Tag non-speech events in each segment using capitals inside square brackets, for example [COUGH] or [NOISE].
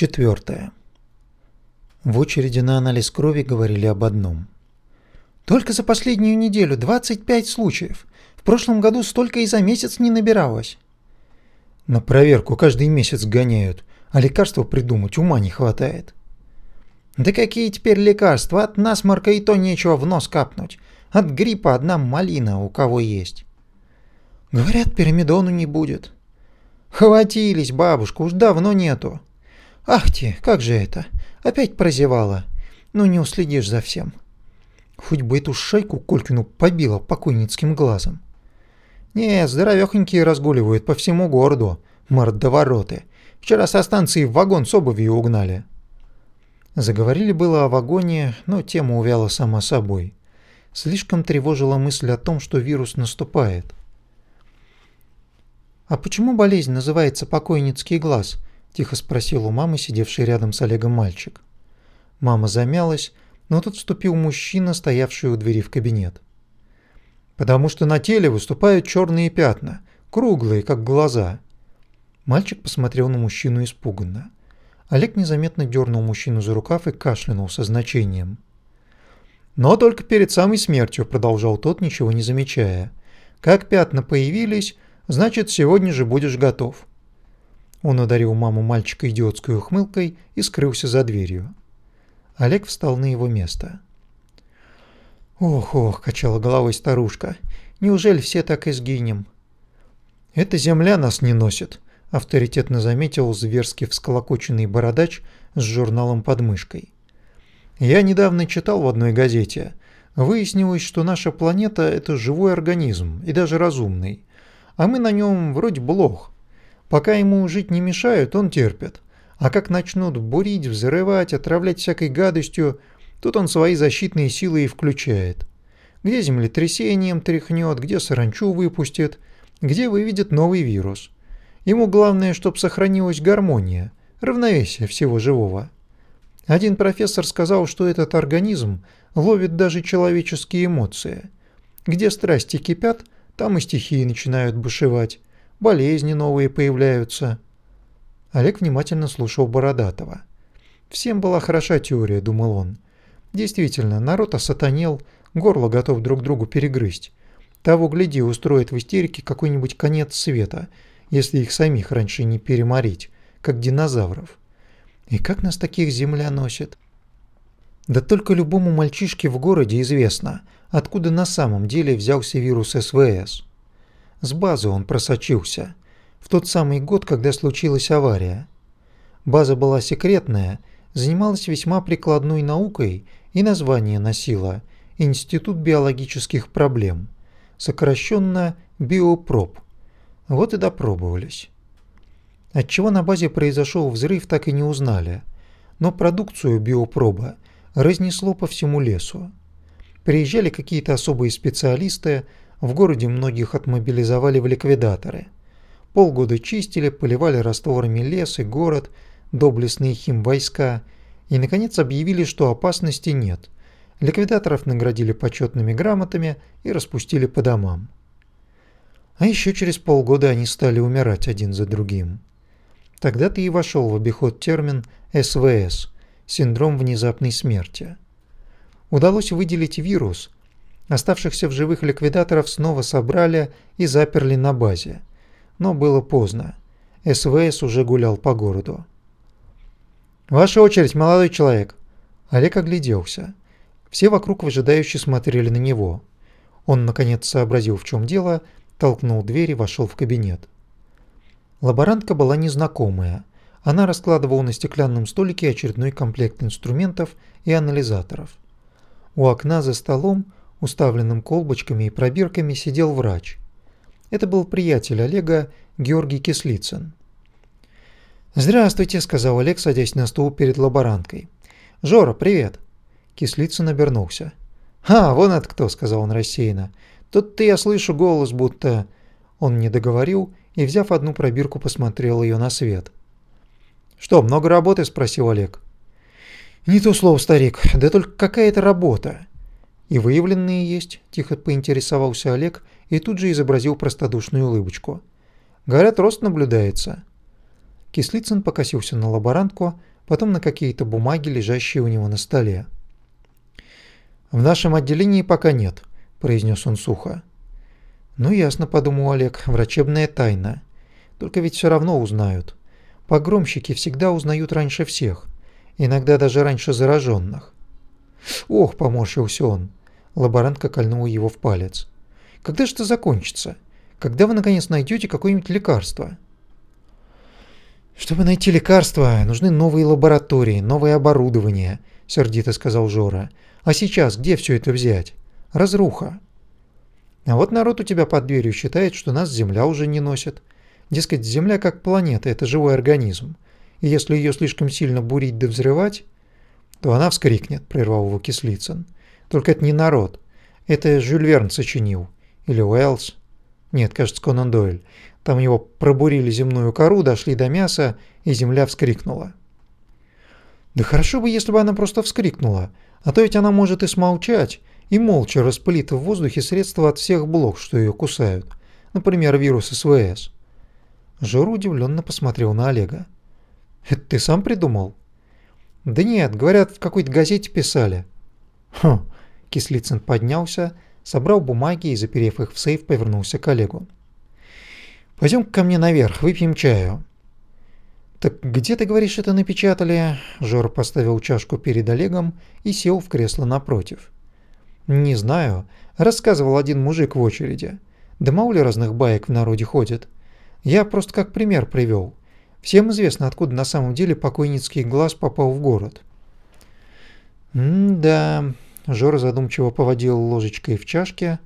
Четвертое. В очереди на анализ крови говорили об одном. Только за последнюю неделю 25 случаев. В прошлом году столько и за месяц не набиралось. На проверку каждый месяц гоняют, а лекарства придумать ума не хватает. Да какие теперь лекарства? От насморка и то нечего в нос капнуть. От гриппа одна малина у кого есть. Говорят, пирамидону не будет. Хватились, бабушка, уж давно нету. Ах ты, как же это? Опять прозевала. Ну не уследишь за всем. Хоть бы эту шайку Колькину побила покойницким глазом. Не, здоровёхонькие разгуливают по всему городу, мордовороты. Вчера со станции вагон с обувью угнали. Заговорили было о вагоне, но тема увяла сама собой. Слишком тревожила мысль о том, что вирус наступает. «А почему болезнь называется покойницкий глаз?» – тихо спросил у мамы, сидевший рядом с Олегом мальчик. Мама замялась, но тут вступил мужчина, стоявший у двери в кабинет. «Потому что на теле выступают черные пятна, круглые, как глаза». Мальчик посмотрел на мужчину испуганно. Олег незаметно дернул мужчину за рукав и кашлянул со значением. «Но только перед самой смертью», – продолжал тот, ничего не замечая. «Как пятна появились, значит, сегодня же будешь готов». Он ударил маму мальчика идиотской ухмылкой и скрылся за дверью. Олег встал на его место. «Ох-ох», – качала головой старушка, – «неужели все так и сгинем?» «Эта земля нас не носит», – авторитетно заметил зверски всколокоченный бородач с журналом под мышкой. «Я недавно читал в одной газете. Выяснилось, что наша планета – это живой организм, и даже разумный. А мы на нем вроде блох. Пока ему жить не мешают, он терпит. А как начнут бурить, взрывать, отравлять всякой гадостью, тут он свои защитные силы и включает. Где землетрясением тряхнет, где саранчу выпустит, где выведет новый вирус. Ему главное, чтобы сохранилась гармония, равновесие всего живого. Один профессор сказал, что этот организм ловит даже человеческие эмоции. Где страсти кипят, там и стихии начинают бушевать болезни новые появляются. Олег внимательно слушал Бородатого. Всем была хороша теория, думал он. Действительно, народ осатанел, горло готов друг другу перегрызть. Того, гляди, устроит в истерике какой-нибудь конец света, если их самих раньше не переморить, как динозавров. И как нас таких земля носит? Да только любому мальчишке в городе известно, откуда на самом деле взялся вирус СВС. С базы он просочился. В тот самый год, когда случилась авария. База была секретная, занималась весьма прикладной наукой и название носила Институт биологических проблем, сокращенно Биопроб. Вот и допробовались. Отчего на базе произошел взрыв, так и не узнали, но продукцию биопроба разнесло по всему лесу. Приезжали какие-то особые специалисты, в городе многих отмобилизовали в ликвидаторы. Полгода чистили, поливали растворами лес и город, доблестные химвойска, и, наконец, объявили, что опасности нет. Ликвидаторов наградили почетными грамотами и распустили по домам. А еще через полгода они стали умирать один за другим. Тогда-то и вошел в обиход термин СВС – синдром внезапной смерти. Удалось выделить вирус – Оставшихся в живых ликвидаторов снова собрали и заперли на базе. Но было поздно. СВС уже гулял по городу. «Ваша очередь, молодой человек!» Олег огляделся. Все вокруг выжидающе смотрели на него. Он, наконец, сообразил, в чем дело, толкнул дверь и вошел в кабинет. Лаборантка была незнакомая. Она раскладывала на стеклянном столике очередной комплект инструментов и анализаторов. У окна за столом уставленным колбочками и пробирками, сидел врач. Это был приятель Олега Георгий Кислицын. «Здравствуйте», – сказал Олег, садясь на стул перед лаборанткой. «Жора, привет!» Кислицын обернулся. «А, вон это кто», – сказал он рассеянно. «Тут-то я слышу голос, будто...» Он не договорил и, взяв одну пробирку, посмотрел ее на свет. «Что, много работы?» – спросил Олег. «Не то слово, старик. Да только какая это работа. «И выявленные есть?» – тихо поинтересовался Олег и тут же изобразил простодушную улыбочку. «Говорят, рост наблюдается». Кислицын покосился на лаборантку, потом на какие-то бумаги, лежащие у него на столе. «В нашем отделении пока нет», – произнес он сухо. «Ну ясно», – подумал Олег, – «врачебная тайна. Только ведь все равно узнают. Погромщики всегда узнают раньше всех, иногда даже раньше зараженных». «Ох», – поморщился он. Лаборантка кольнула его в палец. «Когда же это закончится? Когда вы наконец найдете какое-нибудь лекарство?» «Чтобы найти лекарства, нужны новые лаборатории, новое оборудование», – сердито сказал Жора. «А сейчас где все это взять? Разруха». «А вот народ у тебя под дверью считает, что нас Земля уже не носит. Дескать, Земля как планета – это живой организм. И если ее слишком сильно бурить да взрывать, то она вскрикнет», – прервал его Кислицын. «Только это не народ. Это Жюль Верн сочинил. Или Уэллс. Нет, кажется, Конан Дойль. Там его пробурили земную кору, дошли до мяса, и земля вскрикнула. Да хорошо бы, если бы она просто вскрикнула, а то ведь она может и смолчать, и молча распылит в воздухе средства от всех блох, что ее кусают. Например, вирус СВС. Жор удивленно посмотрел на Олега. «Это ты сам придумал?» «Да нет, говорят, в какой-то газете писали». «Хм». Кислицын поднялся, собрал бумаги и, заперев их в сейф, повернулся к Олегу. пойдем ко мне наверх, выпьем чаю». «Так где, ты говоришь, это напечатали?» Жор поставил чашку перед Олегом и сел в кресло напротив. «Не знаю. Рассказывал один мужик в очереди. Да мало ли разных баек в народе ходит. Я просто как пример привел. Всем известно, откуда на самом деле покойницкий глаз попал в город». «М-да...» Жора задумчиво поводил ложечкой в чашке.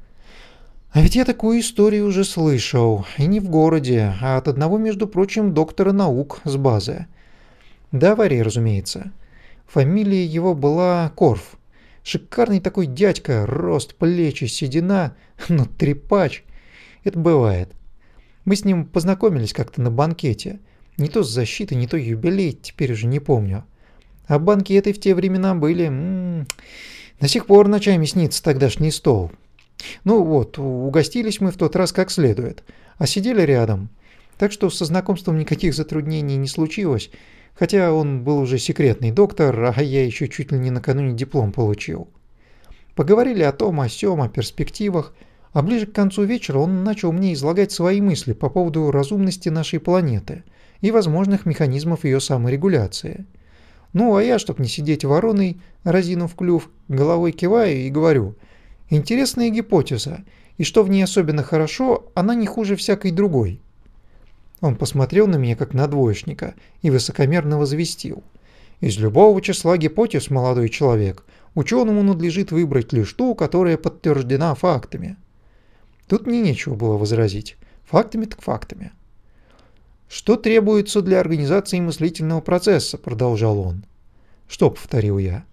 «А ведь я такую историю уже слышал. И не в городе, а от одного, между прочим, доктора наук с базы. Да, аварии, разумеется. Фамилия его была Корф. Шикарный такой дядька, рост, плечи, седина, ну трепач. Это бывает. Мы с ним познакомились как-то на банкете. Не то с защитой, не то юбилей, теперь уже не помню. А банкеты в те времена были... -м, до сих пор ночами снится тогдашний стол. Ну вот, угостились мы в тот раз как следует, а сидели рядом. Так что со знакомством никаких затруднений не случилось, хотя он был уже секретный доктор, а я еще чуть ли не накануне диплом получил. Поговорили о том, о сём, о перспективах, а ближе к концу вечера он начал мне излагать свои мысли по поводу разумности нашей планеты и возможных механизмов ее саморегуляции – ну, а я, чтоб не сидеть вороной, разинув клюв, головой киваю и говорю, интересная гипотеза, и что в ней особенно хорошо, она не хуже всякой другой. Он посмотрел на меня как на двоечника и высокомерно возвестил. Из любого числа гипотез, молодой человек, ученому надлежит выбрать лишь ту, которая подтверждена фактами. Тут мне нечего было возразить. Фактами так фактами. «Что требуется для организации мыслительного процесса?» – продолжал он. «Что?» – повторил я.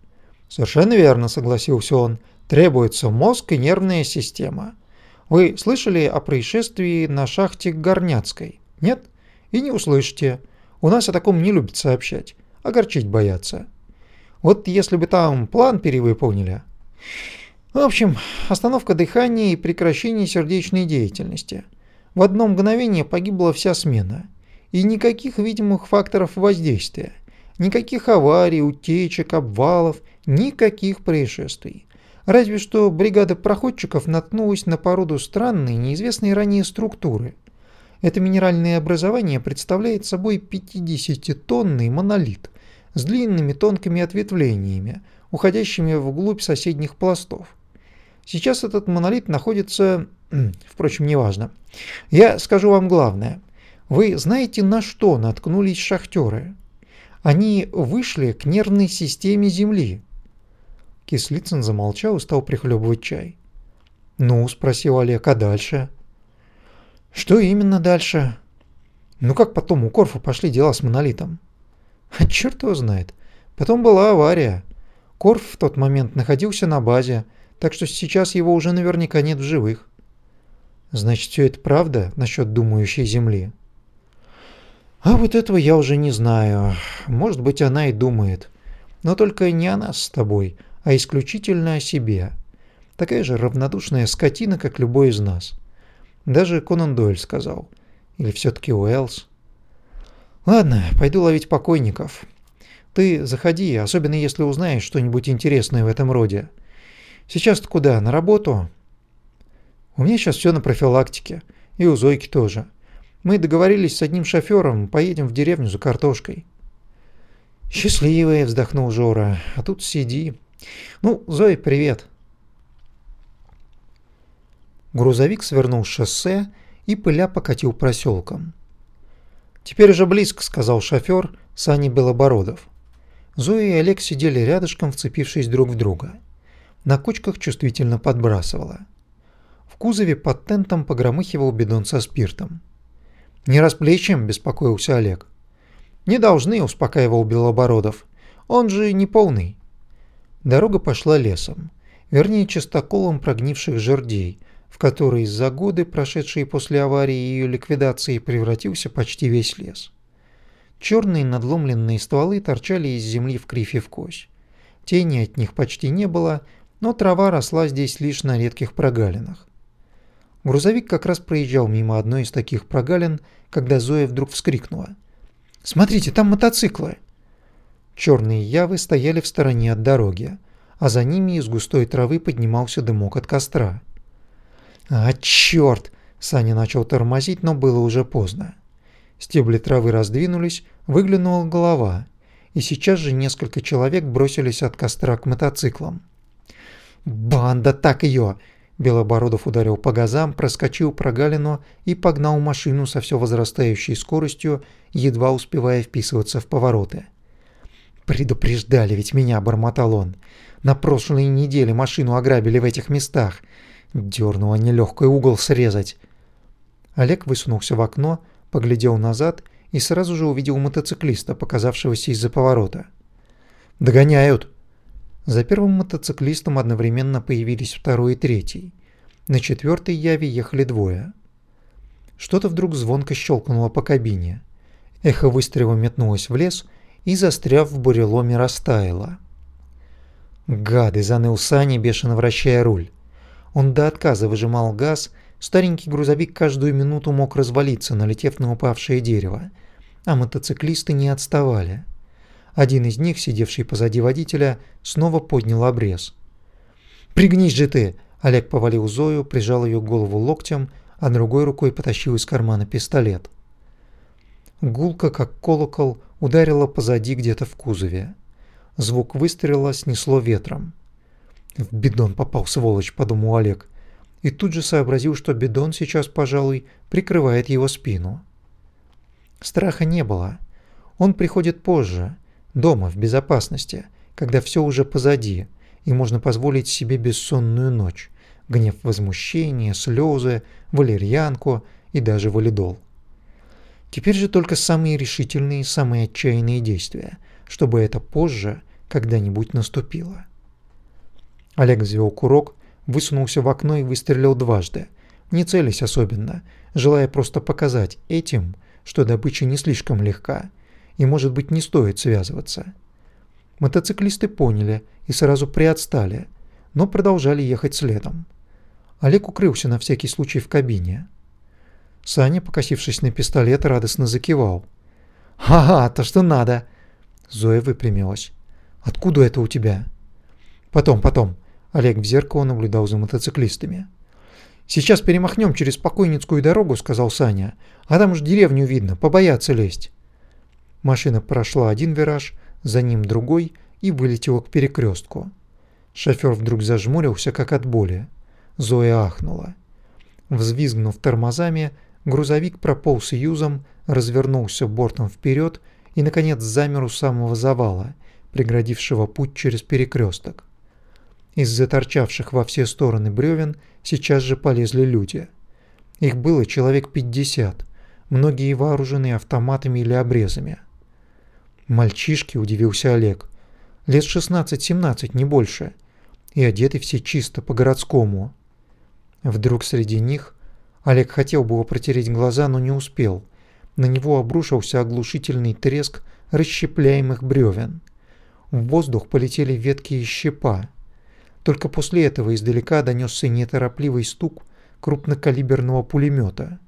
«Совершенно верно», – согласился он. «Требуется мозг и нервная система. Вы слышали о происшествии на шахте Горняцкой? Нет? И не услышите. У нас о таком не любят сообщать. Огорчить боятся. Вот если бы там план перевыполнили...» В общем, остановка дыхания и прекращение сердечной деятельности. В одно мгновение погибла вся смена – и никаких видимых факторов воздействия. Никаких аварий, утечек, обвалов, никаких происшествий. Разве что бригада проходчиков наткнулась на породу странной, неизвестной ранее структуры. Это минеральное образование представляет собой 50-тонный монолит с длинными тонкими ответвлениями, уходящими вглубь соседних пластов. Сейчас этот монолит находится... [CLEARS THROAT] Впрочем, неважно. Я скажу вам главное. Вы знаете, на что наткнулись шахтеры? Они вышли к нервной системе Земли. Кислицын замолчал и стал прихлебывать чай. «Ну?» – спросил Олег, «а дальше?» «Что именно дальше?» «Ну как потом у Корфа пошли дела с монолитом?» «А черт его знает. Потом была авария. Корф в тот момент находился на базе, так что сейчас его уже наверняка нет в живых». «Значит, все это правда насчет думающей Земли?» А вот этого я уже не знаю. Может быть, она и думает. Но только не о нас с тобой, а исключительно о себе. Такая же равнодушная скотина, как любой из нас. Даже Конан Дойль сказал. Или все-таки Уэллс. Ладно, пойду ловить покойников. Ты заходи, особенно если узнаешь что-нибудь интересное в этом роде. Сейчас ты куда, на работу? У меня сейчас все на профилактике. И у Зойки тоже. Мы договорились с одним шофером, поедем в деревню за картошкой. Счастливая, вздохнул Жора. А тут сиди. Ну, Зоя, привет. Грузовик свернул с шоссе и пыля покатил проселком. «Теперь уже близко», — сказал шофер Сани Белобородов. Зоя и Олег сидели рядышком, вцепившись друг в друга. На кочках чувствительно подбрасывало. В кузове под тентом погромыхивал бидон со спиртом. «Не расплечем?» – беспокоился Олег. «Не должны», – успокаивал Белобородов. «Он же не полный». Дорога пошла лесом, вернее частоколом прогнивших жердей, в который за годы, прошедшие после аварии и ее ликвидации, превратился почти весь лес. Черные надломленные стволы торчали из земли в кривь и в кось. Тени от них почти не было, но трава росла здесь лишь на редких прогалинах. Грузовик как раз проезжал мимо одной из таких прогалин, когда Зоя вдруг вскрикнула. «Смотрите, там мотоциклы!» Черные явы стояли в стороне от дороги, а за ними из густой травы поднимался дымок от костра. «А, черт!» – Саня начал тормозить, но было уже поздно. Стебли травы раздвинулись, выглянула голова, и сейчас же несколько человек бросились от костра к мотоциклам. «Банда, так ее!» Белобородов ударил по газам, проскочил прогалину и погнал машину со все возрастающей скоростью, едва успевая вписываться в повороты. «Предупреждали ведь меня», — бормотал он. «На прошлой неделе машину ограбили в этих местах. Дёрнуло нелегкий угол срезать». Олег высунулся в окно, поглядел назад и сразу же увидел мотоциклиста, показавшегося из-за поворота. «Догоняют!» За первым мотоциклистом одновременно появились второй и третий. На четвертой яве ехали двое. Что-то вдруг звонко щелкнуло по кабине. Эхо выстрела метнулось в лес и, застряв в буреломе, растаяло. «Гады!» – заныл Сани, бешено вращая руль. Он до отказа выжимал газ, старенький грузовик каждую минуту мог развалиться, налетев на упавшее дерево, а мотоциклисты не отставали. Один из них, сидевший позади водителя, снова поднял обрез. «Пригнись же ты!» Олег повалил Зою, прижал ее голову локтем, а другой рукой потащил из кармана пистолет. Гулка, как колокол, ударила позади где-то в кузове. Звук выстрела снесло ветром. «В бидон попал, сволочь», — подумал Олег. И тут же сообразил, что бидон сейчас, пожалуй, прикрывает его спину. Страха не было. Он приходит позже, дома, в безопасности, когда все уже позади, и можно позволить себе бессонную ночь, гнев возмущения, слезы, валерьянку и даже валидол. Теперь же только самые решительные, самые отчаянные действия, чтобы это позже когда-нибудь наступило. Олег взвел курок, высунулся в окно и выстрелил дважды, не целясь особенно, желая просто показать этим, что добыча не слишком легка, и, может быть, не стоит связываться. Мотоциклисты поняли и сразу приотстали, но продолжали ехать следом. Олег укрылся на всякий случай в кабине. Саня, покосившись на пистолет, радостно закивал. «Ага, то что надо!» Зоя выпрямилась. «Откуда это у тебя?» «Потом, потом». Олег в зеркало наблюдал за мотоциклистами. «Сейчас перемахнем через покойницкую дорогу», — сказал Саня. «А там уж деревню видно, побояться лезть». Машина прошла один вираж, за ним другой и вылетела к перекрестку. Шофер вдруг зажмурился, как от боли. Зоя ахнула. Взвизгнув тормозами, грузовик прополз юзом, развернулся бортом вперед и, наконец, замер у самого завала, преградившего путь через перекресток. Из заторчавших во все стороны бревен сейчас же полезли люди. Их было человек пятьдесят, многие вооружены автоматами или обрезами. «Мальчишки», – удивился Олег. «Лет 16-17, не больше. И одеты все чисто, по-городскому». Вдруг среди них Олег хотел было протереть глаза, но не успел. На него обрушился оглушительный треск расщепляемых бревен. В воздух полетели ветки и щепа. Только после этого издалека донесся неторопливый стук крупнокалиберного пулемета.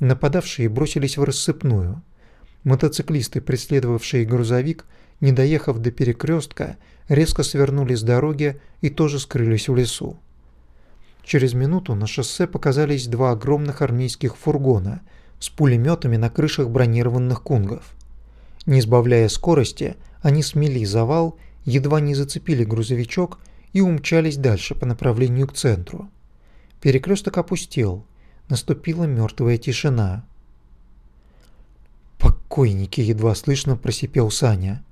Нападавшие бросились в рассыпную – Мотоциклисты, преследовавшие грузовик, не доехав до перекрестка, резко свернули с дороги и тоже скрылись в лесу. Через минуту на шоссе показались два огромных армейских фургона с пулеметами на крышах бронированных кунгов. Не сбавляя скорости, они смели завал, едва не зацепили грузовичок и умчались дальше по направлению к центру. Перекресток опустел, наступила мертвая тишина. «Покойники!» – едва слышно просипел Саня.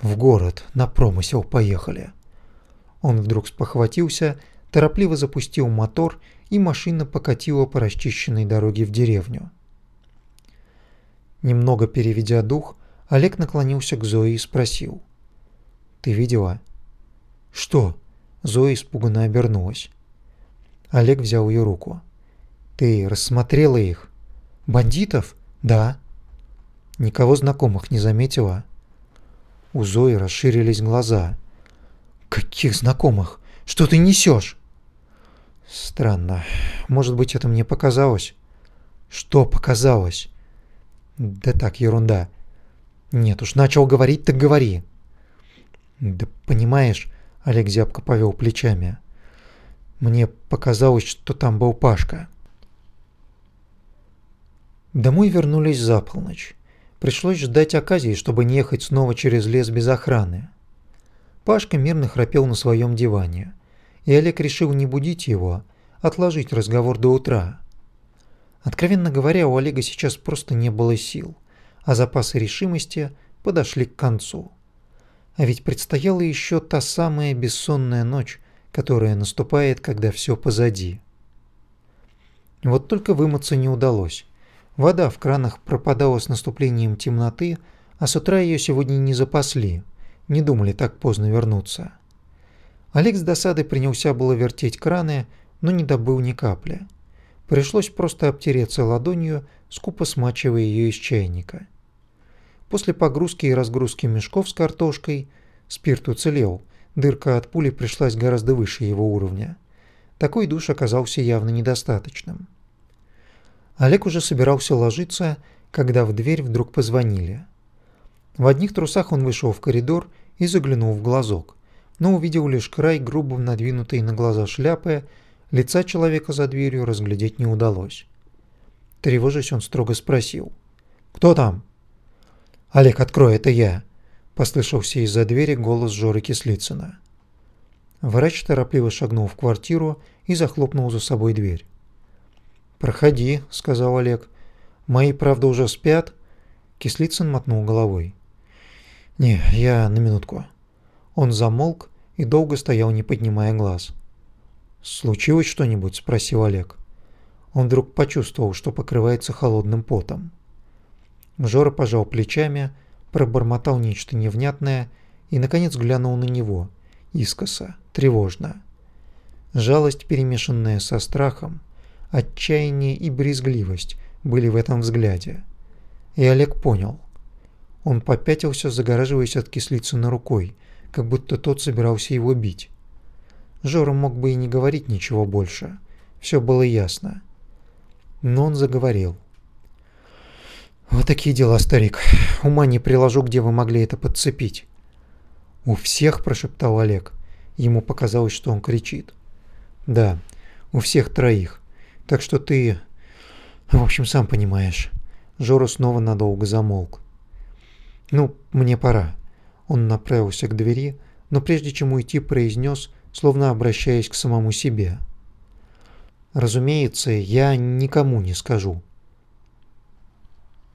«В город, на промысел поехали». Он вдруг спохватился, торопливо запустил мотор, и машина покатила по расчищенной дороге в деревню. Немного переведя дух, Олег наклонился к Зое и спросил. «Ты видела?» «Что?» Зоя испуганно обернулась. Олег взял ее руку. «Ты рассмотрела их?» «Бандитов?» «Да». «Никого знакомых не заметила?» У Зои расширились глаза. «Каких знакомых? Что ты несешь?» «Странно. Может быть, это мне показалось?» «Что показалось?» «Да так, ерунда. Нет уж, начал говорить, так говори». «Да понимаешь...» — Олег зябко повел плечами. «Мне показалось, что там был Пашка». Домой вернулись за полночь. Пришлось ждать оказии, чтобы не ехать снова через лес без охраны. Пашка мирно храпел на своем диване, и Олег решил не будить его, отложить разговор до утра. Откровенно говоря, у Олега сейчас просто не было сил, а запасы решимости подошли к концу. А ведь предстояла еще та самая бессонная ночь, которая наступает, когда все позади. Вот только вымыться не удалось. Вода в кранах пропадала с наступлением темноты, а с утра ее сегодня не запасли, не думали так поздно вернуться. Олег с досадой принялся было вертеть краны, но не добыл ни капли. Пришлось просто обтереться ладонью, скупо смачивая ее из чайника. После погрузки и разгрузки мешков с картошкой спирт уцелел, дырка от пули пришлась гораздо выше его уровня. Такой душ оказался явно недостаточным. Олег уже собирался ложиться, когда в дверь вдруг позвонили. В одних трусах он вышел в коридор и заглянул в глазок, но увидел лишь край грубо надвинутой на глаза шляпы, лица человека за дверью разглядеть не удалось. Тревожась, он строго спросил. «Кто там?» «Олег, открой, это я!» – послышался из-за двери голос Жоры Кислицына. Врач торопливо шагнул в квартиру и захлопнул за собой дверь. «Проходи», — сказал Олег. «Мои, правда, уже спят?» Кислицын мотнул головой. «Не, я на минутку». Он замолк и долго стоял, не поднимая глаз. «Случилось что-нибудь?» – спросил Олег. Он вдруг почувствовал, что покрывается холодным потом. Жора пожал плечами, пробормотал нечто невнятное и, наконец, глянул на него, искоса, тревожно. Жалость, перемешанная со страхом, отчаяние и брезгливость были в этом взгляде. И Олег понял. Он попятился, загораживаясь от Кислицына рукой, как будто тот собирался его бить. Жора мог бы и не говорить ничего больше. Все было ясно. Но он заговорил. «Вот такие дела, старик. Ума не приложу, где вы могли это подцепить». «У всех?» – прошептал Олег. Ему показалось, что он кричит. «Да, у всех троих. Так что ты... В общем, сам понимаешь. Жора снова надолго замолк. «Ну, мне пора». Он направился к двери, но прежде чем уйти, произнес, словно обращаясь к самому себе. «Разумеется, я никому не скажу.